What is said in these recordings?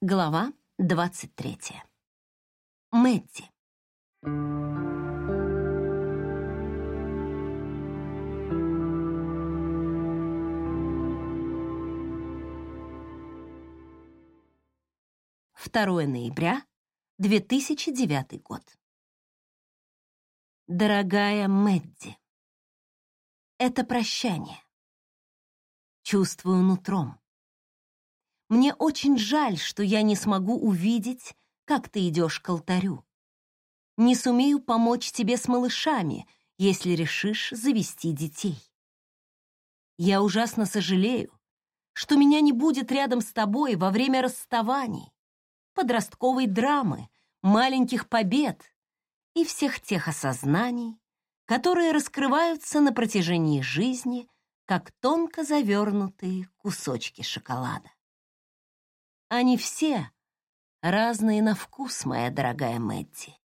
Глава 23. Мэдди. Второе ноября 2009 год. Дорогая Мэдди, это прощание. Чувствую нутром. Мне очень жаль, что я не смогу увидеть, как ты идешь к алтарю. Не сумею помочь тебе с малышами, если решишь завести детей. Я ужасно сожалею, что меня не будет рядом с тобой во время расставаний, подростковой драмы, маленьких побед и всех тех осознаний, которые раскрываются на протяжении жизни, как тонко завернутые кусочки шоколада. Они все разные на вкус, моя дорогая Мэтти.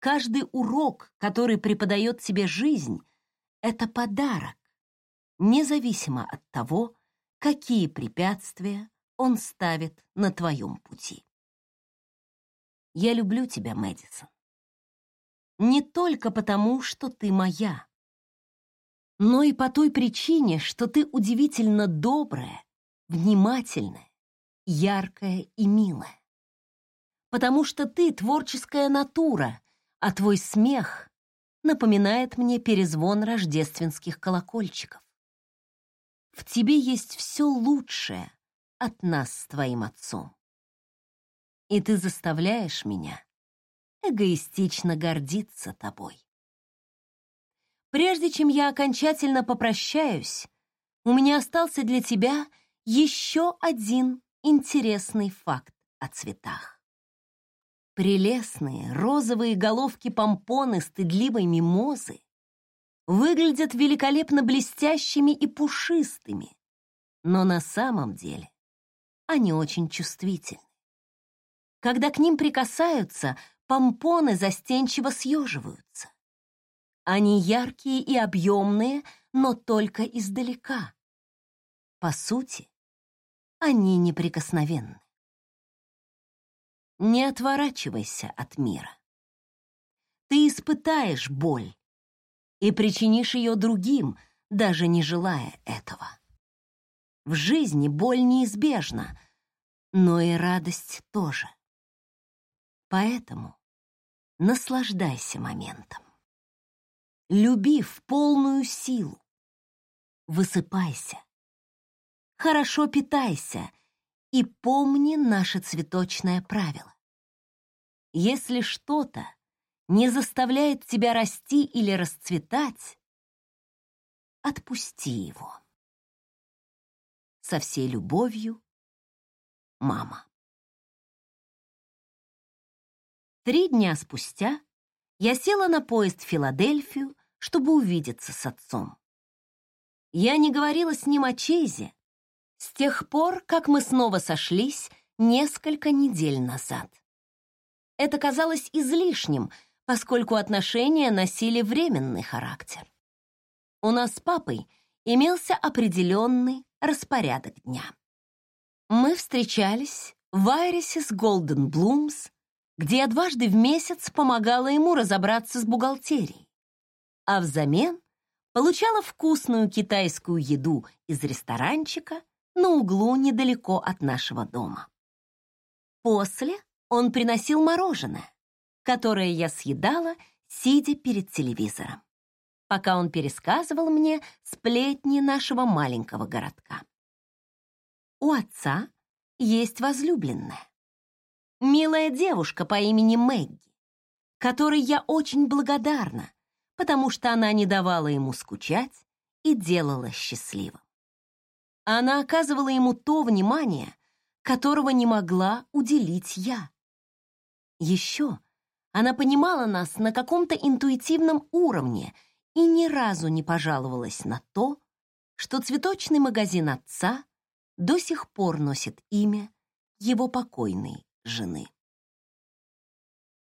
Каждый урок, который преподает тебе жизнь, это подарок, независимо от того, какие препятствия он ставит на твоем пути. Я люблю тебя, Мэдисон. Не только потому, что ты моя, но и по той причине, что ты удивительно добрая, внимательная, яркая и милая. Потому что ты творческая натура, а твой смех напоминает мне перезвон рождественских колокольчиков. В тебе есть все лучшее от нас с твоим отцом. И ты заставляешь меня эгоистично гордиться тобой. Прежде чем я окончательно попрощаюсь, у меня остался для тебя еще один интересный факт о цветах. Прелестные розовые головки помпоны стыдливой мимозы выглядят великолепно блестящими и пушистыми, но на самом деле они очень чувствительны. Когда к ним прикасаются, помпоны застенчиво съеживаются. Они яркие и объемные, но только издалека. По сути, они неприкосновенны. Не отворачивайся от мира. Ты испытаешь боль и причинишь ее другим, даже не желая этого. В жизни боль неизбежна, но и радость тоже. Поэтому наслаждайся моментом. Люби в полную силу. Высыпайся хорошо питайся и помни наше цветочное правило. Если что-то не заставляет тебя расти или расцветать, отпусти его. Со всей любовью, мама. Три дня спустя я села на поезд в Филадельфию, чтобы увидеться с отцом. Я не говорила с ним о Чейзе, с тех пор, как мы снова сошлись несколько недель назад. Это казалось излишним, поскольку отношения носили временный характер. У нас с папой имелся определенный распорядок дня. Мы встречались в Айрисе с Голден Блумс, где я дважды в месяц помогала ему разобраться с бухгалтерией, а взамен получала вкусную китайскую еду из ресторанчика на углу недалеко от нашего дома. После он приносил мороженое, которое я съедала, сидя перед телевизором, пока он пересказывал мне сплетни нашего маленького городка. У отца есть возлюбленная, милая девушка по имени Мэгги, которой я очень благодарна, потому что она не давала ему скучать и делала счастливым. Она оказывала ему то внимание, которого не могла уделить я. Еще она понимала нас на каком-то интуитивном уровне и ни разу не пожаловалась на то, что цветочный магазин отца до сих пор носит имя его покойной жены.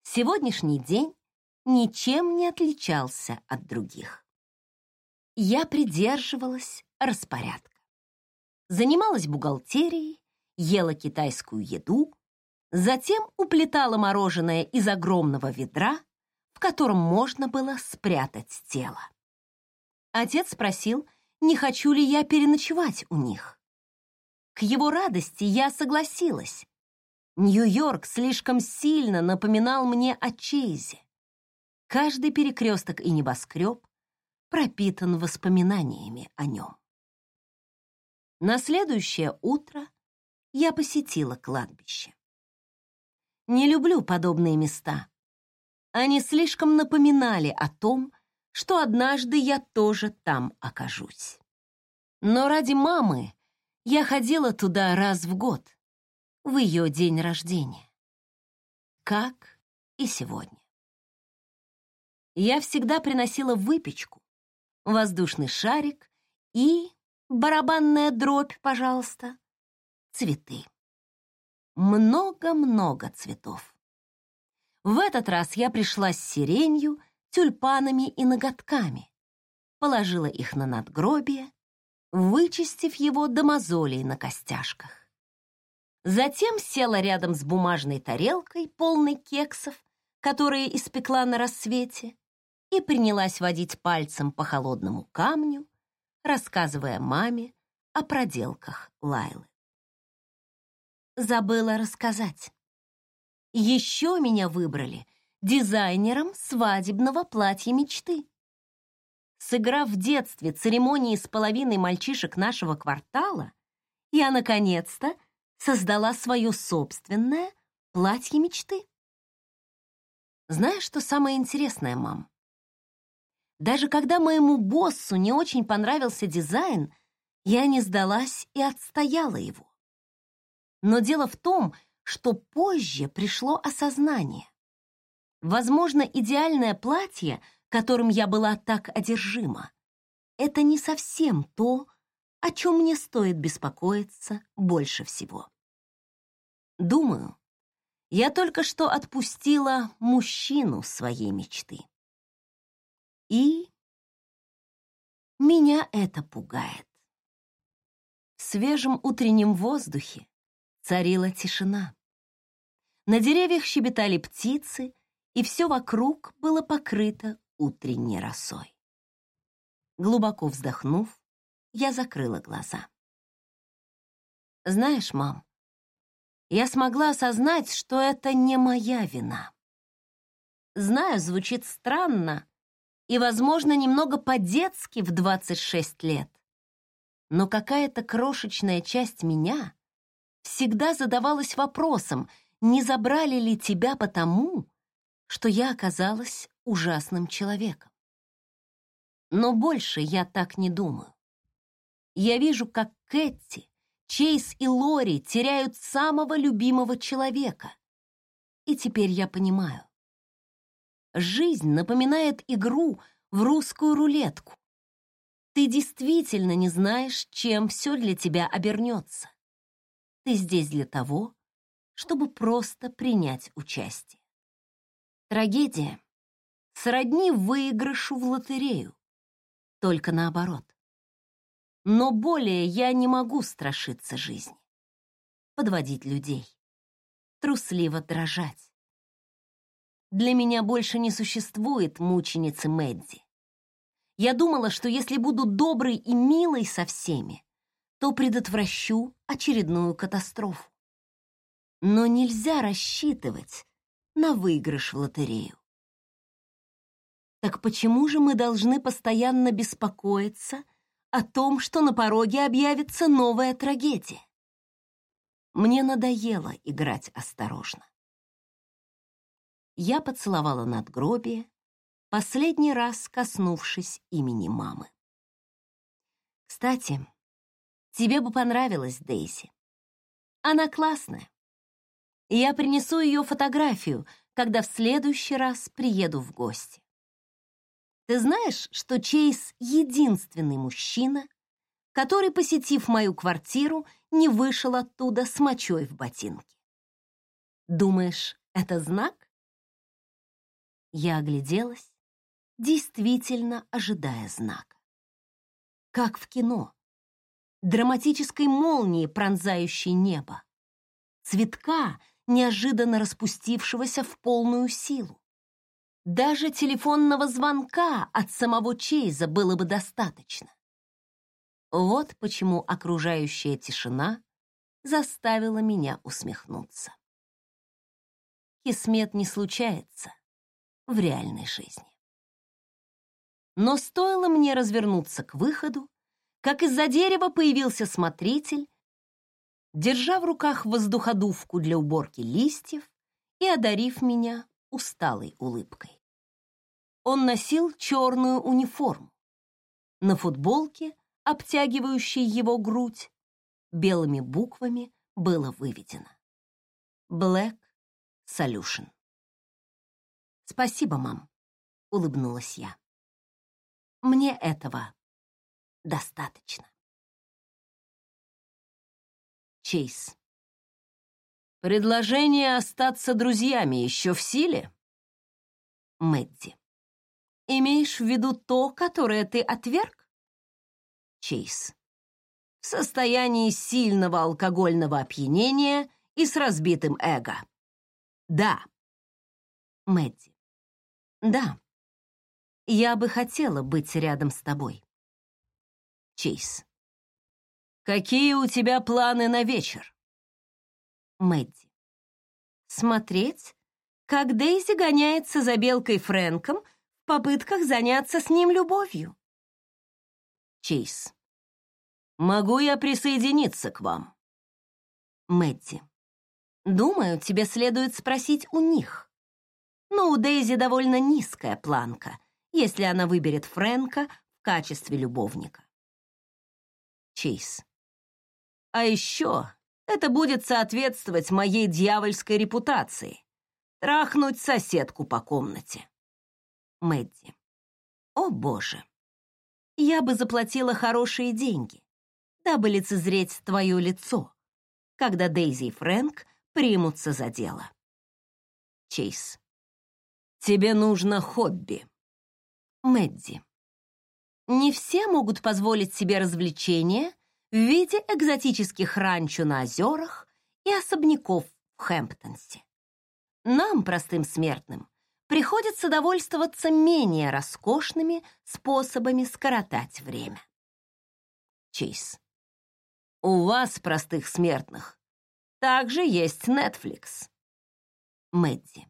Сегодняшний день ничем не отличался от других. Я придерживалась распорядка занималась бухгалтерией ела китайскую еду, затем уплетала мороженое из огромного ведра, в котором можно было спрятать тело. Отец спросил, не хочу ли я переночевать у них. К его радости я согласилась. Нью-Йорк слишком сильно напоминал мне о Чейзе. Каждый перекресток и небоскреб пропитан воспоминаниями о нем. На следующее утро я посетила кладбище. Не люблю подобные места. Они слишком напоминали о том, что однажды я тоже там окажусь. Но ради мамы я ходила туда раз в год, в ее день рождения. Как и сегодня. Я всегда приносила выпечку, воздушный шарик и барабанная дробь, пожалуйста, цветы. Много-много цветов. В этот раз я пришла с сиренью, тюльпанами и ноготками, положила их на надгробие, вычистив его до мозолей на костяшках. Затем села рядом с бумажной тарелкой, полной кексов, которые испекла на рассвете, и принялась водить пальцем по холодному камню, рассказывая маме о проделках Лайлы. Забыла рассказать. Еще меня выбрали дизайнером свадебного платья мечты. Сыграв в детстве церемонии с половиной мальчишек нашего квартала, я, наконец-то, создала свое собственное платье мечты. Знаешь, что самое интересное, мам? Даже когда моему боссу не очень понравился дизайн, я не сдалась и отстояла его. Но дело в том, что позже пришло осознание. Возможно, идеальное платье, которым я была так одержима, это не совсем то, о чем мне стоит беспокоиться больше всего. Думаю, я только что отпустила мужчину своей мечты. И меня это пугает. В свежем утреннем воздухе царила тишина. На деревьях щебетали птицы, и все вокруг было покрыто утренней росой. Глубоко вздохнув, я закрыла глаза. Знаешь, мам, я смогла осознать, что это не моя вина. Знаю, звучит странно, и, возможно, немного по-детски в 26 лет. Но какая-то крошечная часть меня всегда задавалась вопросом, не забрали ли тебя потому, что я оказалась ужасным человеком. Но больше я так не думаю. Я вижу, как Кэти, Чейз и Лори теряют самого любимого человека. И теперь я понимаю. Жизнь напоминает игру в русскую рулетку. Ты действительно не знаешь, чем все для тебя обернется. Ты здесь для того, чтобы просто принять участие. Трагедия сродни выигрышу в лотерею, только наоборот. Но более я не могу страшиться жизни, подводить людей, трусливо дрожать для меня больше не существует мученицы Мэдди. Я думала, что если буду доброй и милой со всеми, то предотвращу очередную катастрофу. Но нельзя рассчитывать на выигрыш в лотерею. Так почему же мы должны постоянно беспокоиться о том, что на пороге объявится новая трагедия? Мне надоело играть осторожно я поцеловала надгробие, последний раз коснувшись имени мамы. Кстати, тебе бы понравилась Дейзи. Она классная. Я принесу ее фотографию, когда в следующий раз приеду в гости. Ты знаешь, что Чейз — единственный мужчина, который, посетив мою квартиру, не вышел оттуда с мочой в ботинке? Думаешь, это знак? Я огляделась, действительно ожидая знака. Как в кино. Драматической молнии, пронзающей небо. цветка, неожиданно распустившегося в полную силу. Даже телефонного звонка от самого Чейза было бы достаточно. Вот почему окружающая тишина заставила меня усмехнуться. Кисмет не случается в реальной жизни. Но стоило мне развернуться к выходу, как из-за дерева появился смотритель, держа в руках воздуходувку для уборки листьев и одарив меня усталой улыбкой. Он носил черную униформу. На футболке, обтягивающей его грудь, белыми буквами было выведено «Black Solution». «Спасибо, мам», — улыбнулась я. «Мне этого достаточно». Чейз. «Предложение остаться друзьями еще в силе?» Мэдди. «Имеешь в виду то, которое ты отверг?» Чейз. «В состоянии сильного алкогольного опьянения и с разбитым эго». «Да». Мэдди. Да. Я бы хотела быть рядом с тобой. Чейз. Какие у тебя планы на вечер? Мэдди. Смотреть, как Дейзи гоняется за белкой Фрэнком в попытках заняться с ним любовью. Чейз. Могу я присоединиться к вам? Мэдди. Думаю, тебе следует спросить у них но у Дейзи довольно низкая планка, если она выберет Фрэнка в качестве любовника. Чейз. А еще это будет соответствовать моей дьявольской репутации. Трахнуть соседку по комнате. Мэдди. О, боже. Я бы заплатила хорошие деньги, дабы лицезреть твое лицо, когда Дейзи и Фрэнк примутся за дело. Чейз. Тебе нужно хобби. Мэдди. Не все могут позволить себе развлечения в виде экзотических ранчо на озерах и особняков в Хэмптонсе. Нам, простым смертным, приходится довольствоваться менее роскошными способами скоротать время. Чейз. У вас, простых смертных, также есть Netflix. Мэдди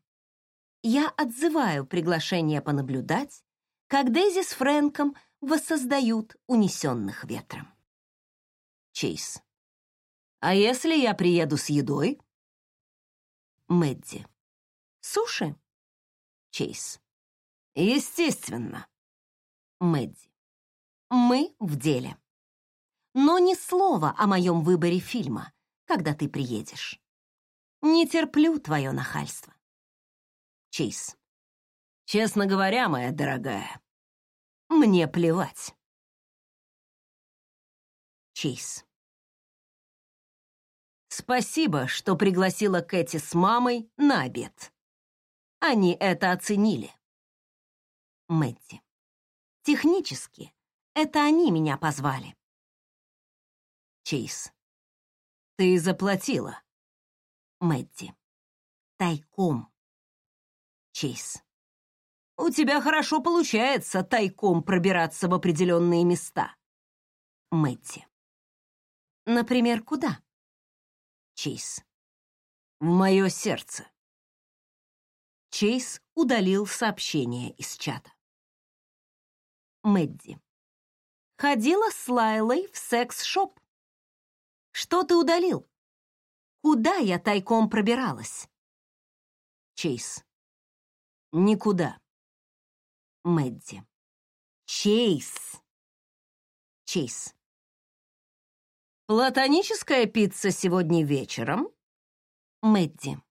я отзываю приглашение понаблюдать, как Дейзи с Фрэнком воссоздают унесенных ветром. Чейз. А если я приеду с едой? Мэдди. Суши? Чейз. Естественно. Мэдди. Мы в деле. Но ни слова о моем выборе фильма, когда ты приедешь. Не терплю твое нахальство. Чейз. Честно говоря, моя дорогая, мне плевать. Чейз. Спасибо, что пригласила Кэти с мамой на обед. Они это оценили. Мэтти. Технически, это они меня позвали. Чейз. Ты заплатила. Мэтти. Тайком. Чейз. У тебя хорошо получается тайком пробираться в определенные места. Мэтти. Например, куда? Чейз. В мое сердце. Чейз удалил сообщение из чата. Мэдди. Ходила с Лайлой в секс-шоп. Что ты удалил? Куда я тайком пробиралась? Чейз. Никуда. Мэдди. Чейз. Чейз. Платоническая пицца сегодня вечером? Мэдди.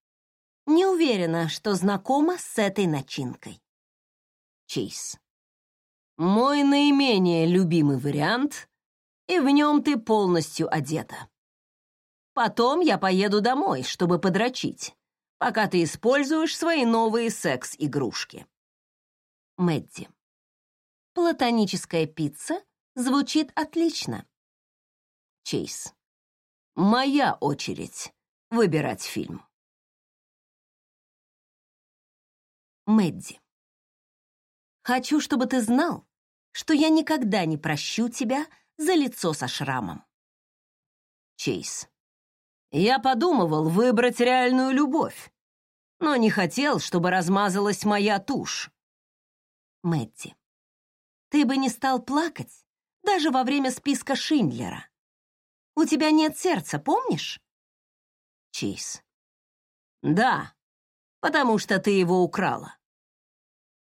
Не уверена, что знакома с этой начинкой. Чейз. Мой наименее любимый вариант, и в нем ты полностью одета. Потом я поеду домой, чтобы подрочить пока ты используешь свои новые секс-игрушки. Мэдди. Платоническая пицца звучит отлично. Чейз. Моя очередь выбирать фильм. Мэдди. Хочу, чтобы ты знал, что я никогда не прощу тебя за лицо со шрамом. Чейз. Я подумывал выбрать реальную любовь, но не хотел, чтобы размазалась моя тушь. Мэтти. Ты бы не стал плакать даже во время списка Шиндлера. У тебя нет сердца, помнишь? Чейз. Да, потому что ты его украла.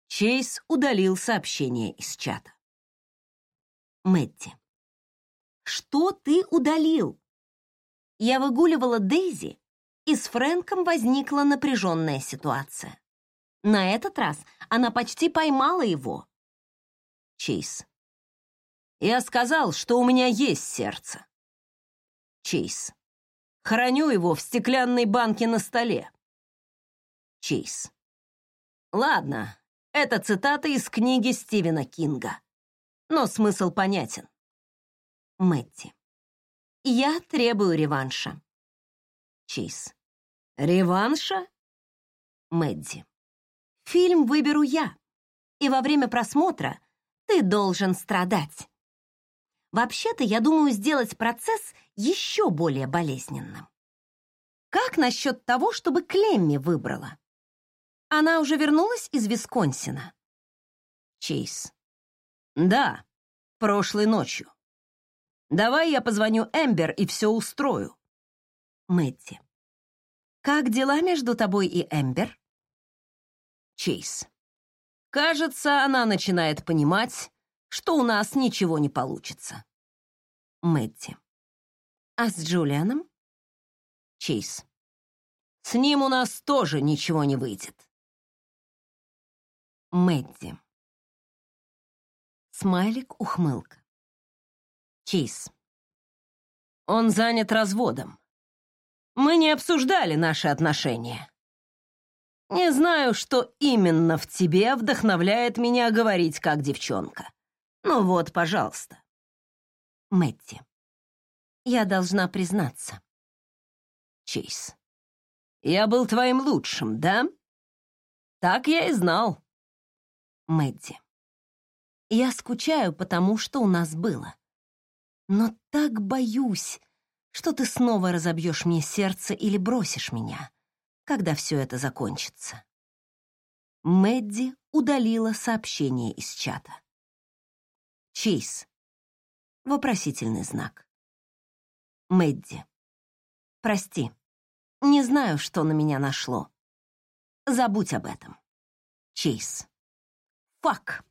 Чейз удалил сообщение из чата. Мэтти. Что ты удалил? Я выгуливала Дейзи, и с Фрэнком возникла напряженная ситуация. На этот раз она почти поймала его. Чейз. Я сказал, что у меня есть сердце. Чейз. Храню его в стеклянной банке на столе. Чейз. Ладно, это цитата из книги Стивена Кинга. Но смысл понятен. Мэтти. Я требую реванша. Чейз. Реванша? Мэдди. Фильм выберу я, и во время просмотра ты должен страдать. Вообще-то, я думаю сделать процесс еще более болезненным. Как насчет того, чтобы Клемми выбрала? Она уже вернулась из Висконсина. Чейз. Да, прошлой ночью. Давай я позвоню Эмбер и все устрою. Мэтти. Как дела между тобой и Эмбер? Чейз. Кажется, она начинает понимать, что у нас ничего не получится. Мэтти. А с Джулианом? Чейз. С ним у нас тоже ничего не выйдет. Мэдди. Смайлик, Чейз. Он занят разводом. Мы не обсуждали наши отношения. Не знаю, что именно в тебе вдохновляет меня говорить как девчонка. Ну вот, пожалуйста. Мэтти. Я должна признаться. Чейз. Я был твоим лучшим, да? Так я и знал. Мэдди. Я скучаю потому, что у нас было. Но так боюсь, что ты снова разобьешь мне сердце или бросишь меня, когда все это закончится. Мэдди удалила сообщение из чата. Чейз. Вопросительный знак. Мэдди. Прости, не знаю, что на меня нашло. Забудь об этом. Чейз. Фак.